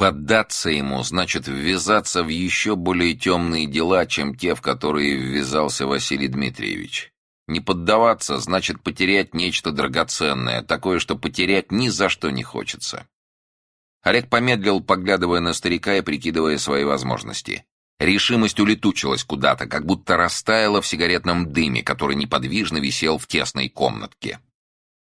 Поддаться ему значит ввязаться в еще более темные дела, чем те, в которые ввязался Василий Дмитриевич. Не поддаваться значит потерять нечто драгоценное, такое, что потерять ни за что не хочется. Олег помедлил, поглядывая на старика и прикидывая свои возможности. Решимость улетучилась куда-то, как будто растаяла в сигаретном дыме, который неподвижно висел в тесной комнатке.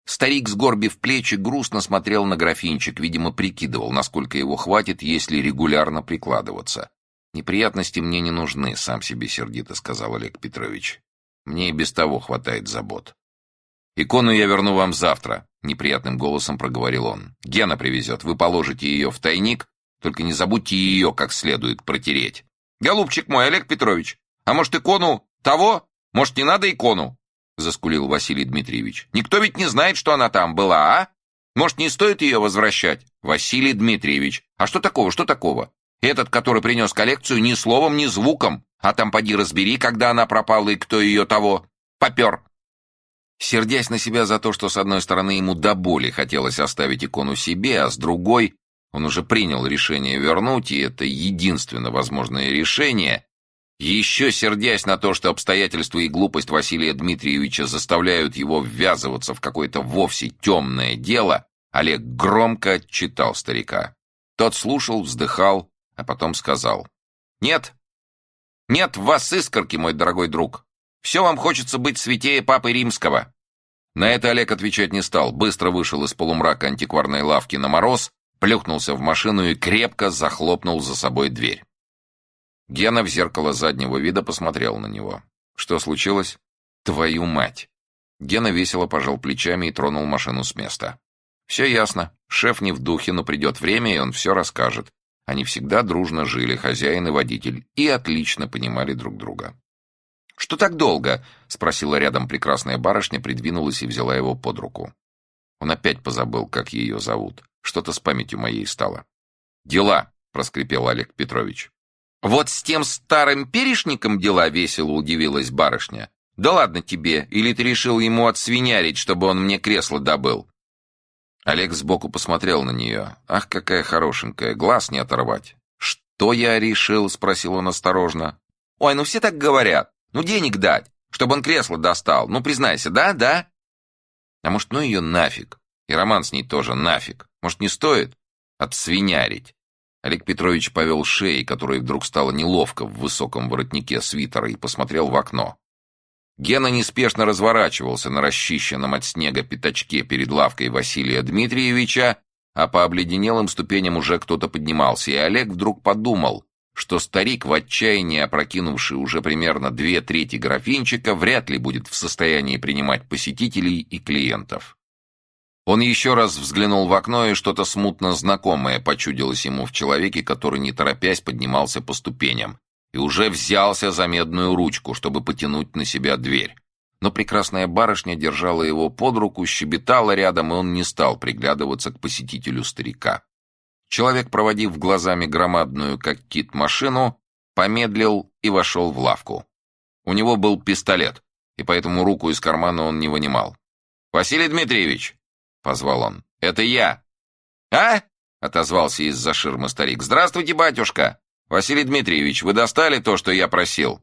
Старик, сгорбив плечи, грустно смотрел на графинчик, видимо, прикидывал, насколько его хватит, если регулярно прикладываться. «Неприятности мне не нужны», — сам себе сердито сказал Олег Петрович. «Мне и без того хватает забот». «Икону я верну вам завтра», — неприятным голосом проговорил он. «Гена привезет, вы положите ее в тайник, только не забудьте ее как следует протереть». «Голубчик мой, Олег Петрович, а может, икону того? Может, не надо икону?» — заскулил Василий Дмитриевич. «Никто ведь не знает, что она там была, а? Может, не стоит ее возвращать?» «Василий Дмитриевич, а что такого, что такого? Этот, который принес коллекцию, ни словом, ни звуком. А там поди разбери, когда она пропала и кто ее того. Попер!» Сердясь на себя за то, что с одной стороны ему до боли хотелось оставить икону себе, а с другой он уже принял решение вернуть, и это единственно возможное решение, еще сердясь на то, что обстоятельства и глупость Василия Дмитриевича заставляют его ввязываться в какое-то вовсе темное дело, Олег громко отчитал старика. Тот слушал, вздыхал, а потом сказал. «Нет, нет в вас искорки, мой дорогой друг. Все вам хочется быть святее Папы Римского». На это Олег отвечать не стал, быстро вышел из полумрака антикварной лавки на мороз, плюхнулся в машину и крепко захлопнул за собой дверь. Гена в зеркало заднего вида посмотрел на него. «Что случилось?» «Твою мать!» Гена весело пожал плечами и тронул машину с места. «Все ясно. Шеф не в духе, но придет время, и он все расскажет. Они всегда дружно жили, хозяин и водитель, и отлично понимали друг друга». «Что так долго?» — спросила рядом прекрасная барышня, придвинулась и взяла его под руку. Он опять позабыл, как ее зовут. Что-то с памятью моей стало. «Дела!» — проскрипел Олег Петрович. «Вот с тем старым перешником дела весело удивилась барышня. Да ладно тебе, или ты решил ему отсвинярить, чтобы он мне кресло добыл?» Олег сбоку посмотрел на нее. «Ах, какая хорошенькая, глаз не оторвать!» «Что я решил?» — спросил он осторожно. «Ой, ну все так говорят. Ну денег дать, чтобы он кресло достал. Ну признайся, да, да?» «А может, ну ее нафиг? И роман с ней тоже нафиг. Может, не стоит? Отсвинярить?» Олег Петрович повел шеей, которой вдруг стало неловко в высоком воротнике свитера, и посмотрел в окно. Гена неспешно разворачивался на расчищенном от снега пятачке перед лавкой Василия Дмитриевича, а по обледенелым ступеням уже кто-то поднимался, и Олег вдруг подумал, что старик, в отчаянии опрокинувший уже примерно две трети графинчика, вряд ли будет в состоянии принимать посетителей и клиентов. Он еще раз взглянул в окно, и что-то смутно знакомое почудилось ему в человеке, который, не торопясь, поднимался по ступеням, и уже взялся за медную ручку, чтобы потянуть на себя дверь. Но прекрасная барышня держала его под руку, щебетала рядом, и он не стал приглядываться к посетителю старика. Человек, проводив глазами громадную, как кит, машину, помедлил и вошел в лавку. У него был пистолет, и поэтому руку из кармана он не вынимал. «Василий Дмитриевич!» Позвал он. «Это я!» «А?» — отозвался из-за ширмы старик. «Здравствуйте, батюшка! Василий Дмитриевич, вы достали то, что я просил?»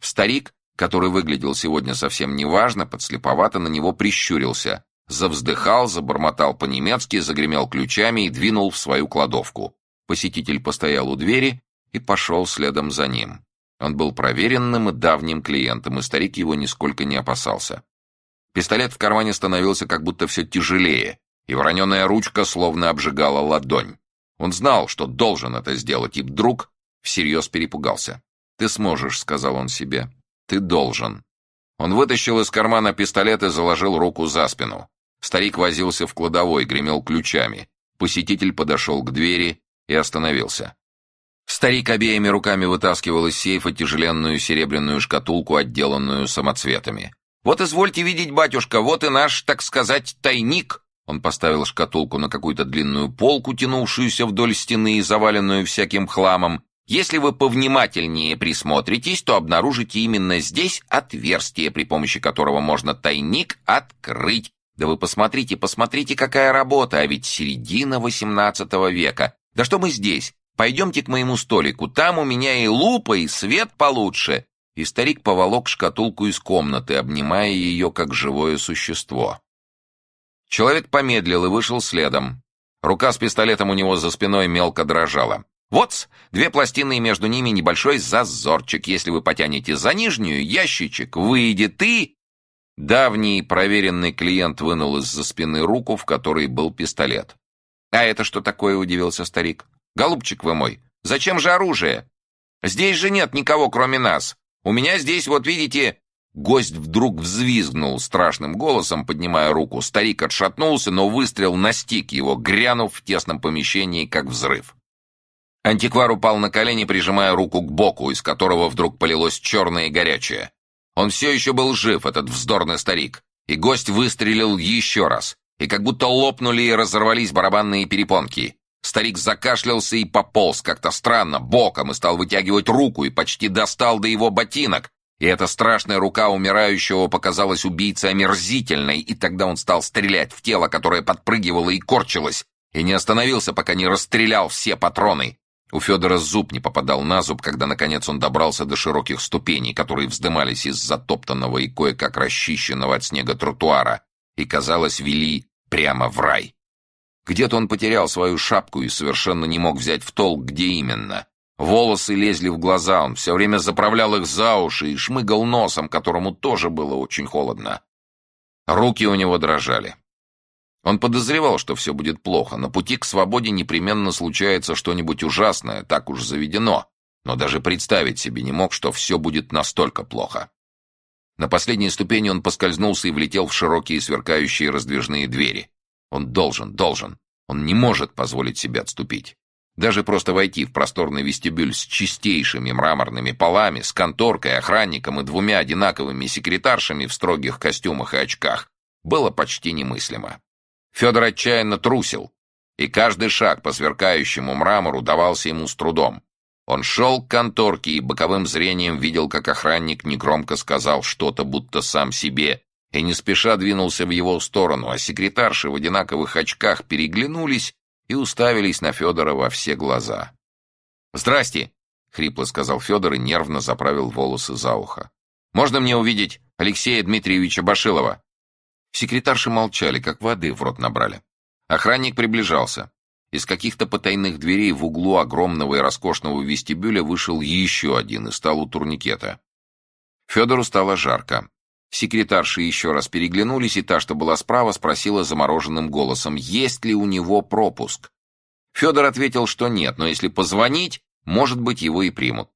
Старик, который выглядел сегодня совсем неважно, подслеповато на него прищурился, завздыхал, забормотал по-немецки, загремел ключами и двинул в свою кладовку. Посетитель постоял у двери и пошел следом за ним. Он был проверенным и давним клиентом, и старик его нисколько не опасался. Пистолет в кармане становился как будто все тяжелее, и вороненая ручка словно обжигала ладонь. Он знал, что должен это сделать, и вдруг всерьез перепугался. «Ты сможешь», — сказал он себе. «Ты должен». Он вытащил из кармана пистолет и заложил руку за спину. Старик возился в кладовой, гремел ключами. Посетитель подошел к двери и остановился. Старик обеими руками вытаскивал из сейфа тяжеленную серебряную шкатулку, отделанную самоцветами. «Вот извольте видеть, батюшка, вот и наш, так сказать, тайник». Он поставил шкатулку на какую-то длинную полку, тянувшуюся вдоль стены и заваленную всяким хламом. Если вы повнимательнее присмотритесь, то обнаружите именно здесь отверстие, при помощи которого можно тайник открыть. Да вы посмотрите, посмотрите, какая работа, а ведь середина XVIII века. Да что мы здесь? Пойдемте к моему столику. Там у меня и лупа, и свет получше». И старик поволок шкатулку из комнаты, обнимая ее как живое существо. Человек помедлил и вышел следом. Рука с пистолетом у него за спиной мелко дрожала. Вот, две пластины и между ними небольшой зазорчик. Если вы потянете за нижнюю, ящичек выйдет и... Давний проверенный клиент вынул из-за спины руку, в которой был пистолет. «А это что такое?» — удивился старик. «Голубчик вы мой, зачем же оружие? Здесь же нет никого, кроме нас. У меня здесь, вот видите...» Гость вдруг взвизгнул страшным голосом, поднимая руку. Старик отшатнулся, но выстрел настиг его, грянув в тесном помещении, как взрыв. Антиквар упал на колени, прижимая руку к боку, из которого вдруг полилось черное и горячее. Он все еще был жив, этот вздорный старик, и гость выстрелил еще раз, и как будто лопнули и разорвались барабанные перепонки. Старик закашлялся и пополз как-то странно, боком, и стал вытягивать руку, и почти достал до его ботинок, и эта страшная рука умирающего показалась убийце омерзительной, и тогда он стал стрелять в тело, которое подпрыгивало и корчилось, и не остановился, пока не расстрелял все патроны. У Федора зуб не попадал на зуб, когда, наконец, он добрался до широких ступеней, которые вздымались из затоптанного и кое-как расчищенного от снега тротуара, и, казалось, вели прямо в рай. Где-то он потерял свою шапку и совершенно не мог взять в толк, где именно. Волосы лезли в глаза, он все время заправлял их за уши и шмыгал носом, которому тоже было очень холодно. Руки у него дрожали. Он подозревал, что все будет плохо. На пути к свободе непременно случается что-нибудь ужасное, так уж заведено. Но даже представить себе не мог, что все будет настолько плохо. На последней ступени он поскользнулся и влетел в широкие сверкающие раздвижные двери. Он должен, должен. Он не может позволить себе отступить. Даже просто войти в просторный вестибюль с чистейшими мраморными полами, с конторкой, охранником и двумя одинаковыми секретаршами в строгих костюмах и очках было почти немыслимо. Федор отчаянно трусил, и каждый шаг по сверкающему мрамору давался ему с трудом. Он шел к конторке и боковым зрением видел, как охранник негромко сказал что-то, будто сам себе, и не спеша двинулся в его сторону, а секретарши в одинаковых очках переглянулись и уставились на Федора во все глаза. «Здрасте!» — хрипло сказал Федор и нервно заправил волосы за ухо. «Можно мне увидеть Алексея Дмитриевича Башилова?» Секретарши молчали, как воды в рот набрали. Охранник приближался. Из каких-то потайных дверей в углу огромного и роскошного вестибюля вышел еще один и стал у турникета. Федору стало жарко. Секретарши еще раз переглянулись, и та, что была справа, спросила замороженным голосом, есть ли у него пропуск. Федор ответил, что нет, но если позвонить, может быть, его и примут.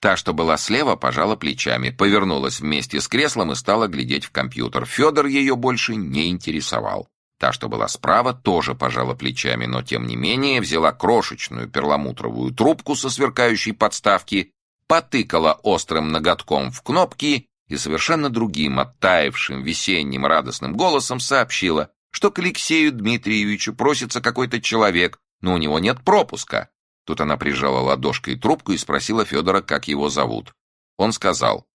Та, что была слева, пожала плечами, повернулась вместе с креслом и стала глядеть в компьютер. Федор ее больше не интересовал. Та, что была справа, тоже пожала плечами, но тем не менее взяла крошечную перламутровую трубку со сверкающей подставки, потыкала острым ноготком в кнопки и совершенно другим, оттаившим весенним радостным голосом сообщила, что к Алексею Дмитриевичу просится какой-то человек, но у него нет пропуска. Тут она прижала ладошкой трубку и спросила Федора, как его зовут. Он сказал.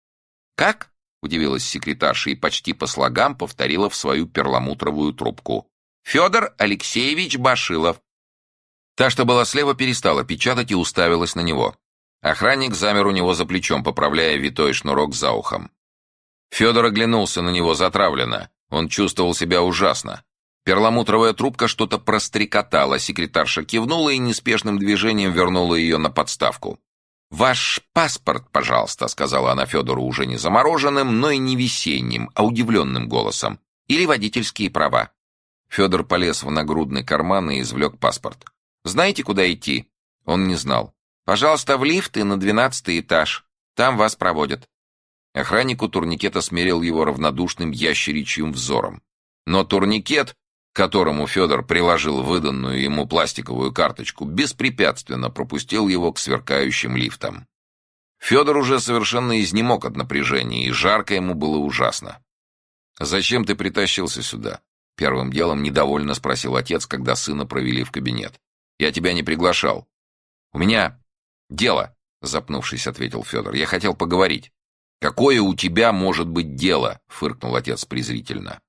«Как?» — удивилась секретарша и почти по слогам повторила в свою перламутровую трубку. «Федор Алексеевич Башилов». Та, что была слева, перестала печатать и уставилась на него. Охранник замер у него за плечом, поправляя витой шнурок за ухом. Федор оглянулся на него затравленно. Он чувствовал себя ужасно. Перламутровая трубка что-то прострекотала, секретарша кивнула и неспешным движением вернула ее на подставку. «Ваш паспорт, пожалуйста», — сказала она Федору уже не замороженным, но и не весенним, а удивленным голосом. «Или водительские права». Федор полез в нагрудный карман и извлек паспорт. «Знаете, куда идти?» Он не знал. «Пожалуйста, в лифт и на двенадцатый этаж. Там вас проводят». Охраннику турникета смерил его равнодушным ящеричьим взором. Но турникет которому Федор приложил выданную ему пластиковую карточку, беспрепятственно пропустил его к сверкающим лифтам. Федор уже совершенно изнемог от напряжения, и жарко ему было ужасно. «Зачем ты притащился сюда?» Первым делом недовольно спросил отец, когда сына провели в кабинет. «Я тебя не приглашал». «У меня дело», — запнувшись, ответил Федор. «Я хотел поговорить». «Какое у тебя может быть дело?» — фыркнул отец презрительно.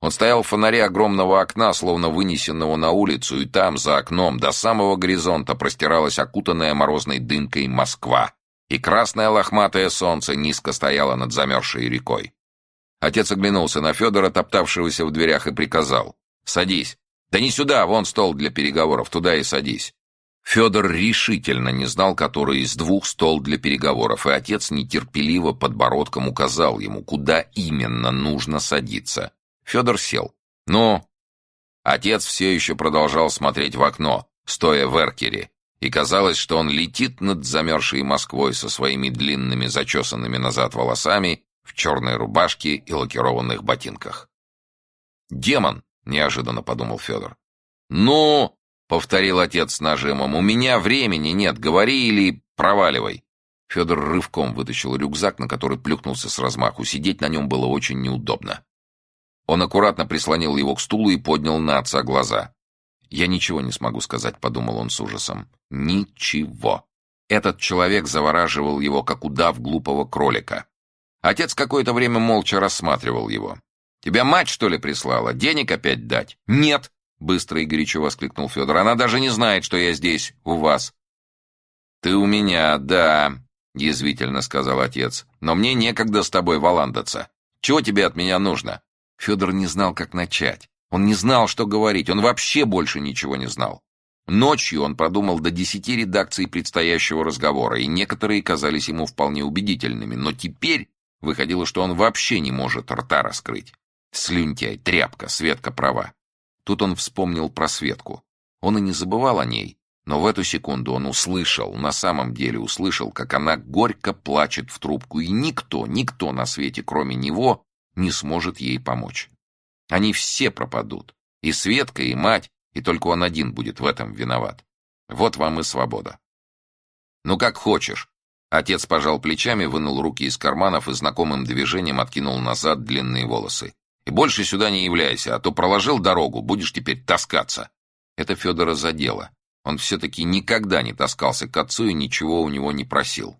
Он стоял в фонаре огромного окна, словно вынесенного на улицу, и там, за окном, до самого горизонта простиралась окутанная морозной дымкой Москва, и красное лохматое солнце низко стояло над замерзшей рекой. Отец оглянулся на Федора, топтавшегося в дверях, и приказал. «Садись. Да не сюда, вон стол для переговоров, туда и садись». Федор решительно не знал, который из двух стол для переговоров, и отец нетерпеливо подбородком указал ему, куда именно нужно садиться. Федор сел. «Ну?» Отец все еще продолжал смотреть в окно, стоя в эркере, и казалось, что он летит над замерзшей Москвой со своими длинными зачесанными назад волосами в черной рубашке и лакированных ботинках. «Демон!» — неожиданно подумал Федор. «Ну!» — повторил отец с нажимом. «У меня времени нет, говори или проваливай». Федор рывком вытащил рюкзак, на который плюхнулся с размаху. Сидеть на нем было очень неудобно. Он аккуратно прислонил его к стулу и поднял на отца глаза. «Я ничего не смогу сказать», — подумал он с ужасом. «Ничего». Этот человек завораживал его, как удав глупого кролика. Отец какое-то время молча рассматривал его. «Тебя мать, что ли, прислала? Денег опять дать?» «Нет!» — быстро и горячо воскликнул Федор. «Она даже не знает, что я здесь, у вас». «Ты у меня, да», — язвительно сказал отец. «Но мне некогда с тобой валандаться. Чего тебе от меня нужно?» Федор не знал, как начать. Он не знал, что говорить. Он вообще больше ничего не знал. Ночью он продумал до десяти редакций предстоящего разговора, и некоторые казались ему вполне убедительными. Но теперь Выходило, что он вообще не может рта раскрыть. Слюнтяй, тряпка, Светка права. Тут он вспомнил про Светку. Он и не забывал о ней, но в эту секунду он услышал, на самом деле услышал, как она горько плачет в трубку, и никто, никто на свете, кроме него, не сможет ей помочь. Они все пропадут. И Светка, и мать, и только он один будет в этом виноват. Вот вам и свобода. Ну, как хочешь. Отец пожал плечами, вынул руки из карманов и знакомым движением откинул назад длинные волосы. «И больше сюда не являйся, а то проложил дорогу, будешь теперь таскаться». Это Федора задело. Он все-таки никогда не таскался к отцу и ничего у него не просил.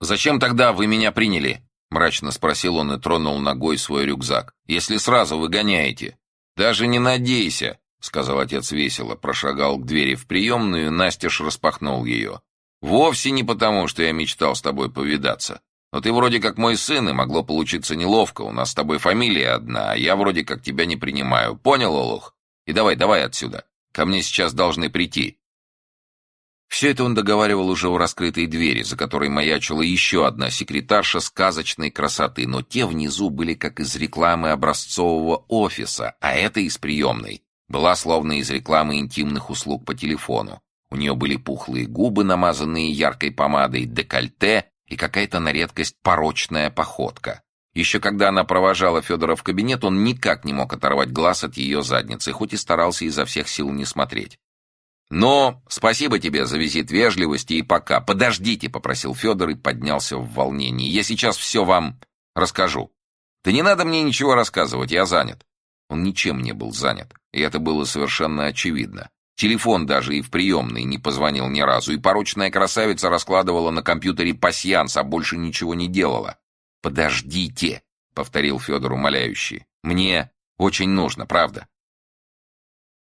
«Зачем тогда вы меня приняли?» — мрачно спросил он и тронул ногой свой рюкзак. «Если сразу выгоняете». «Даже не надейся», — сказал отец весело, прошагал к двери в приемную, Настеж распахнул ее. Вовсе не потому, что я мечтал с тобой повидаться. Но ты вроде как мой сын, и могло получиться неловко. У нас с тобой фамилия одна, а я вроде как тебя не принимаю. Понял, Олух? И давай, давай отсюда. Ко мне сейчас должны прийти». Все это он договаривал уже у раскрытой двери, за которой маячила еще одна секретарша сказочной красоты, но те внизу были как из рекламы образцового офиса, а эта из приемной была словно из рекламы интимных услуг по телефону. У нее были пухлые губы, намазанные яркой помадой, декольте и какая-то на редкость порочная походка. Еще когда она провожала Федора в кабинет, он никак не мог оторвать глаз от ее задницы, хоть и старался изо всех сил не смотреть. «Но спасибо тебе за визит вежливости и пока. Подождите», — попросил Федор и поднялся в волнении. «Я сейчас все вам расскажу. Да не надо мне ничего рассказывать, я занят». Он ничем не был занят, и это было совершенно очевидно. Телефон даже и в приемной не позвонил ни разу, и порочная красавица раскладывала на компьютере пасьянс, а больше ничего не делала. «Подождите», — повторил Федор умоляющий. «Мне очень нужно, правда».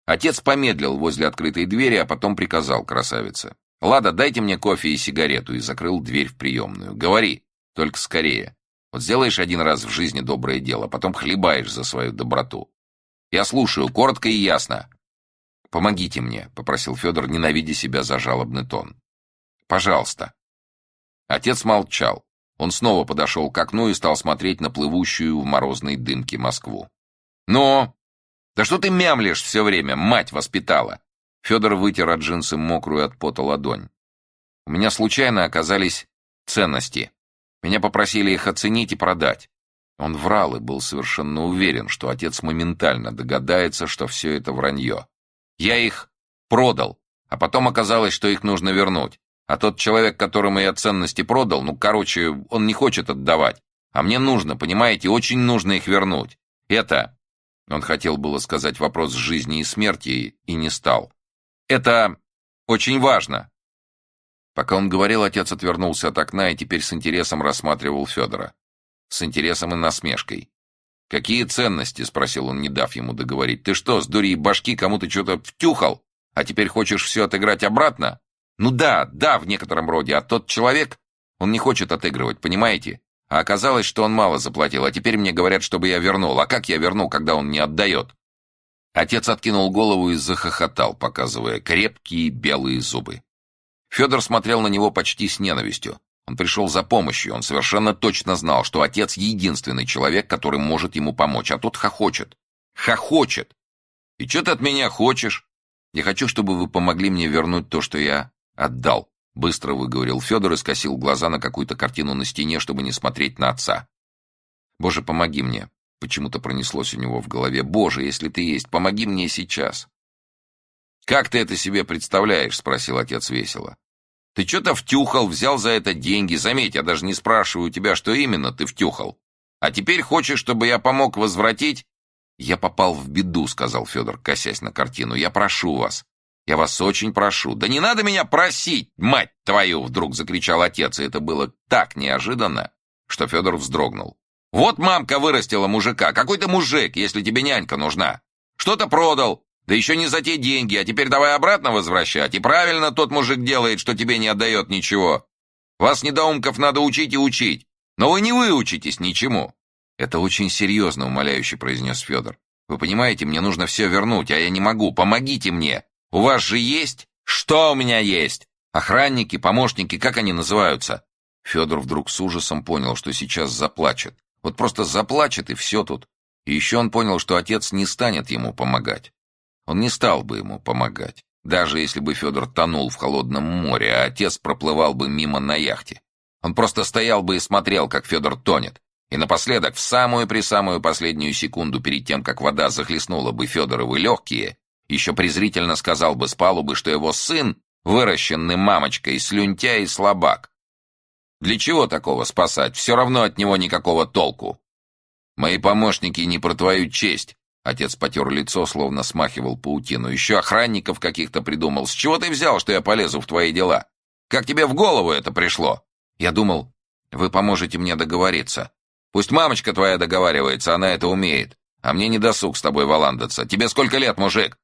Отец помедлил возле открытой двери, а потом приказал красавице. «Лада, дайте мне кофе и сигарету», и закрыл дверь в приемную. «Говори, только скорее. Вот сделаешь один раз в жизни доброе дело, потом хлебаешь за свою доброту. Я слушаю, коротко и ясно». «Помогите мне», — попросил Федор, ненавидя себя за жалобный тон. «Пожалуйста». Отец молчал. Он снова подошел к окну и стал смотреть на плывущую в морозной дымке Москву. «Но! Да что ты мямлишь все время? Мать воспитала!» Федор вытер от джинсы мокрую от пота ладонь. «У меня случайно оказались ценности. Меня попросили их оценить и продать». Он врал и был совершенно уверен, что отец моментально догадается, что все это вранье. Я их продал, а потом оказалось, что их нужно вернуть. А тот человек, которому я ценности продал, ну, короче, он не хочет отдавать. А мне нужно, понимаете, очень нужно их вернуть. Это... Он хотел было сказать вопрос жизни и смерти, и не стал. Это очень важно. Пока он говорил, отец отвернулся от окна и теперь с интересом рассматривал Федора. С интересом и насмешкой. «Какие ценности?» — спросил он, не дав ему договорить. «Ты что, с дурей башки кому-то что-то втюхал, а теперь хочешь все отыграть обратно?» «Ну да, да, в некотором роде, а тот человек, он не хочет отыгрывать, понимаете? А оказалось, что он мало заплатил, а теперь мне говорят, чтобы я вернул. А как я верну, когда он не отдает?» Отец откинул голову и захохотал, показывая крепкие белые зубы. Федор смотрел на него почти с ненавистью. Он пришел за помощью, он совершенно точно знал, что отец — единственный человек, который может ему помочь, а тот хохочет. Хохочет! И что ты от меня хочешь? Я хочу, чтобы вы помогли мне вернуть то, что я отдал. Быстро выговорил Федор и скосил глаза на какую-то картину на стене, чтобы не смотреть на отца. «Боже, помоги мне!» Почему-то пронеслось у него в голове. «Боже, если ты есть, помоги мне сейчас!» «Как ты это себе представляешь?» — спросил отец весело. Ты что-то втюхал, взял за это деньги. Заметь, я даже не спрашиваю тебя, что именно ты втюхал. А теперь хочешь, чтобы я помог возвратить? Я попал в беду, сказал Федор, косясь на картину. Я прошу вас. Я вас очень прошу. Да не надо меня просить, мать твою, вдруг закричал отец, и это было так неожиданно, что Федор вздрогнул. Вот мамка вырастила мужика. Какой то мужик, если тебе нянька нужна? Что-то продал, да еще не за те деньги, а теперь давай обратно возвращать. И правильно тот мужик делает, что тебе не отдает ничего. Вас, недоумков, надо учить и учить. Но вы не выучитесь ничему. Это очень серьезно, умоляюще произнес Федор. Вы понимаете, мне нужно все вернуть, а я не могу. Помогите мне. У вас же есть? Что у меня есть? Охранники, помощники, как они называются? Федор вдруг с ужасом понял, что сейчас заплачет. Вот просто заплачет, и все тут. И еще он понял, что отец не станет ему помогать. Он не стал бы ему помогать, даже если бы Федор тонул в холодном море, а отец проплывал бы мимо на яхте. Он просто стоял бы и смотрел, как Федор тонет. И напоследок, в самую-присамую последнюю секунду перед тем, как вода захлестнула бы Федоровы легкие, еще презрительно сказал бы с палубы, что его сын, выращенный мамочкой, слюнтя и слабак. Для чего такого спасать? Все равно от него никакого толку. Мои помощники не про твою честь, Отец потер лицо, словно смахивал паутину. «Еще охранников каких-то придумал. С чего ты взял, что я полезу в твои дела? Как тебе в голову это пришло?» Я думал, вы поможете мне договориться. Пусть мамочка твоя договаривается, она это умеет. А мне не досуг с тобой валандаться. Тебе сколько лет, мужик?»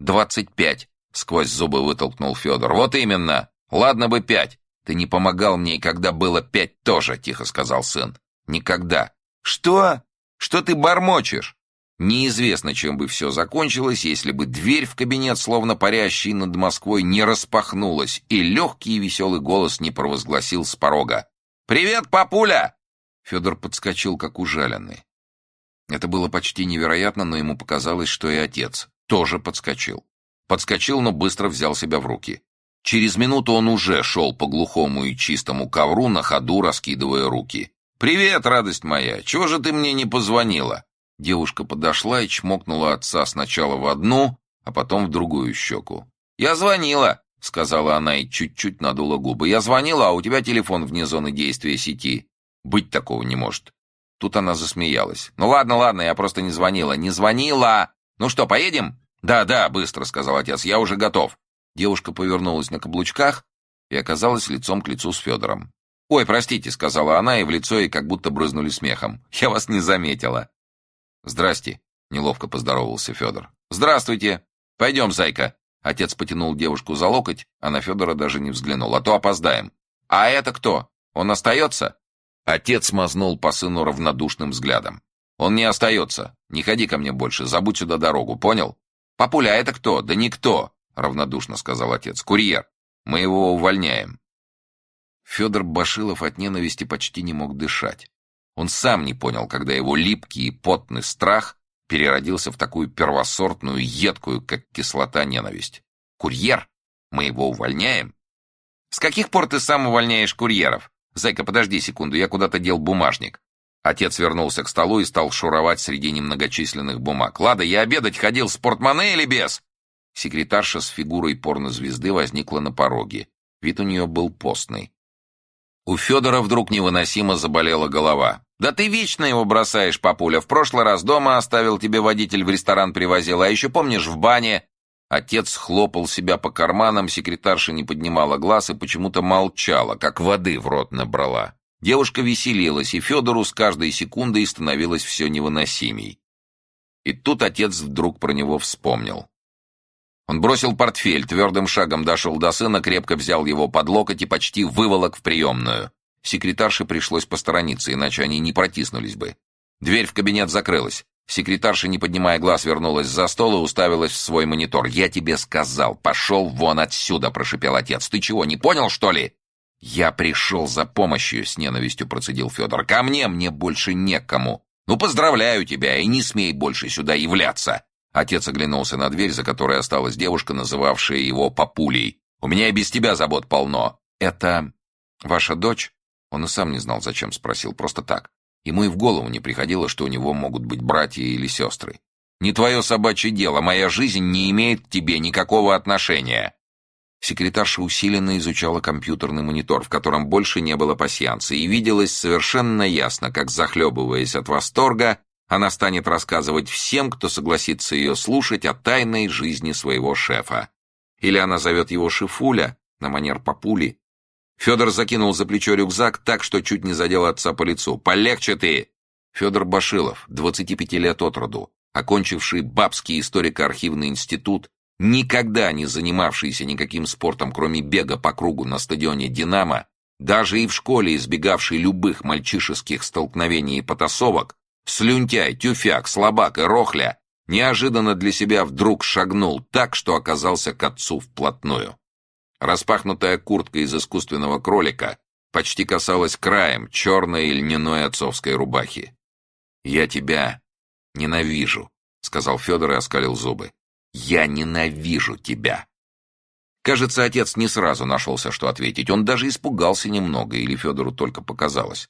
«Двадцать пять», — сквозь зубы вытолкнул Федор. «Вот именно. Ладно бы пять. Ты не помогал мне, когда было пять тоже», — тихо сказал сын. «Никогда». «Что? Что ты бормочешь?» Неизвестно, чем бы все закончилось, если бы дверь в кабинет, словно парящий над Москвой, не распахнулась, и легкий и веселый голос не провозгласил с порога. «Привет, папуля!» Федор подскочил, как ужаленный. Это было почти невероятно, но ему показалось, что и отец тоже подскочил. Подскочил, но быстро взял себя в руки. Через минуту он уже шел по глухому и чистому ковру, на ходу раскидывая руки. «Привет, радость моя! Чего же ты мне не позвонила?» Девушка подошла и чмокнула отца сначала в одну, а потом в другую щеку. «Я звонила», — сказала она и чуть-чуть надула губы. «Я звонила, а у тебя телефон вне зоны действия сети. Быть такого не может». Тут она засмеялась. «Ну ладно, ладно, я просто не звонила. Не звонила! Ну что, поедем?» «Да, да, быстро», — сказал отец, — «я уже готов». Девушка повернулась на каблучках и оказалась лицом к лицу с Федором. «Ой, простите», — сказала она, и в лицо ей как будто брызнули смехом. «Я вас не заметила». «Здрасте», — неловко поздоровался Федор. «Здравствуйте! Пойдем, зайка!» Отец потянул девушку за локоть, а на Федора даже не взглянул, а то опоздаем. «А это кто? Он остается?» Отец мазнул по сыну равнодушным взглядом. «Он не остается. Не ходи ко мне больше, забудь сюда дорогу, понял?» «Папуля, а это кто?» «Да никто», — равнодушно сказал отец. «Курьер. Мы его увольняем». Федор Башилов от ненависти почти не мог дышать. Он сам не понял, когда его липкий и потный страх переродился в такую первосортную, едкую, как кислота, ненависть. «Курьер? Мы его увольняем?» «С каких пор ты сам увольняешь курьеров?» «Зайка, подожди секунду, я куда-то дел бумажник». Отец вернулся к столу и стал шуровать среди немногочисленных бумаг. «Лада, я обедать ходил с портмоне или без?» Секретарша с фигурой порнозвезды возникла на пороге. Вид у нее был постный. У Федора вдруг невыносимо заболела голова. «Да ты вечно его бросаешь, папуля. В прошлый раз дома оставил тебе водитель, в ресторан привозил, а еще помнишь, в бане...» Отец хлопал себя по карманам, секретарша не поднимала глаз и почему-то молчала, как воды в рот набрала. Девушка веселилась, и Федору с каждой секундой становилось все невыносимей. И тут отец вдруг про него вспомнил. Он бросил портфель, твердым шагом дошел до сына, крепко взял его под локоть и почти выволок в приемную. Секретарше пришлось посторониться, иначе они не протиснулись бы. Дверь в кабинет закрылась. Секретарша, не поднимая глаз, вернулась за стол и уставилась в свой монитор. «Я тебе сказал, пошел вон отсюда!» — прошипел отец. «Ты чего, не понял, что ли?» «Я пришел за помощью», — с ненавистью процедил Федор. «Ко мне мне больше некому. Ну, поздравляю тебя, и не смей больше сюда являться!» Отец оглянулся на дверь, за которой осталась девушка, называвшая его папулей. «У меня и без тебя забот полно». «Это ваша дочь?» Он и сам не знал, зачем спросил, просто так. Ему и в голову не приходило, что у него могут быть братья или сестры. «Не твое собачье дело, моя жизнь не имеет к тебе никакого отношения». Секретарша усиленно изучала компьютерный монитор, в котором больше не было пасьянца, и виделось совершенно ясно, как, захлебываясь от восторга, она станет рассказывать всем, кто согласится ее слушать о тайной жизни своего шефа. Или она зовет его Шифуля, на манер папули. Федор закинул за плечо рюкзак так, что чуть не задел отца по лицу. «Полегче ты!» Федор Башилов, 25 лет от роду, окончивший Бабский историко-архивный институт, никогда не занимавшийся никаким спортом, кроме бега по кругу на стадионе «Динамо», даже и в школе избегавший любых мальчишеских столкновений и потасовок, слюнтяй, тюфяк, слабак и рохля, неожиданно для себя вдруг шагнул так, что оказался к отцу вплотную. Распахнутая куртка из искусственного кролика почти касалась краем черной льняной отцовской рубахи. «Я тебя ненавижу», — сказал Федор и оскалил зубы. «Я ненавижу тебя!» Кажется, отец не сразу нашелся, что ответить. Он даже испугался немного, или Федору только показалось.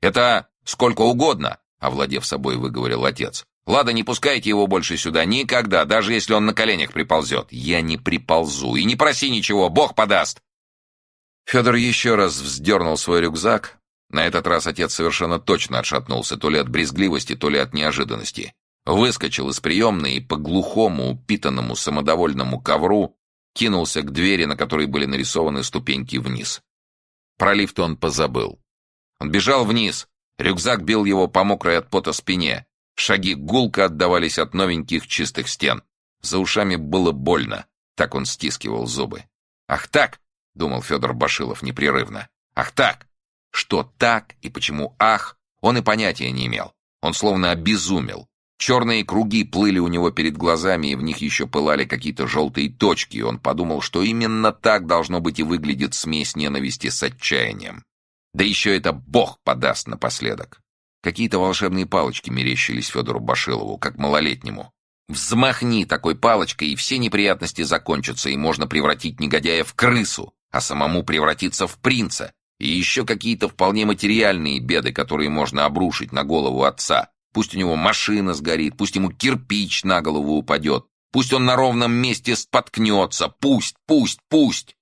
«Это сколько угодно!» — овладев собой, выговорил отец. «Ладно, не пускайте его больше сюда никогда, даже если он на коленях приползет. Я не приползу, и не проси ничего, Бог подаст!» Федор еще раз вздернул свой рюкзак. На этот раз отец совершенно точно отшатнулся, то ли от брезгливости, то ли от неожиданности. Выскочил из приемной и по глухому, упитанному, самодовольному ковру кинулся к двери, на которой были нарисованы ступеньки вниз. Про лифт он позабыл. Он бежал вниз, Рюкзак бил его по мокрой от пота спине. Шаги гулко отдавались от новеньких чистых стен. За ушами было больно. Так он стискивал зубы. «Ах так!» — думал Федор Башилов непрерывно. «Ах так!» Что так и почему «ах» он и понятия не имел. Он словно обезумел. Черные круги плыли у него перед глазами, и в них еще пылали какие-то желтые точки, и он подумал, что именно так должно быть и выглядит смесь ненависти с отчаянием. Да еще это Бог подаст напоследок. Какие-то волшебные палочки мерещились Федору Башилову, как малолетнему. Взмахни такой палочкой, и все неприятности закончатся, и можно превратить негодяя в крысу, а самому превратиться в принца. И еще какие-то вполне материальные беды, которые можно обрушить на голову отца. Пусть у него машина сгорит, пусть ему кирпич на голову упадет, пусть он на ровном месте споткнется, пусть, пусть, пусть.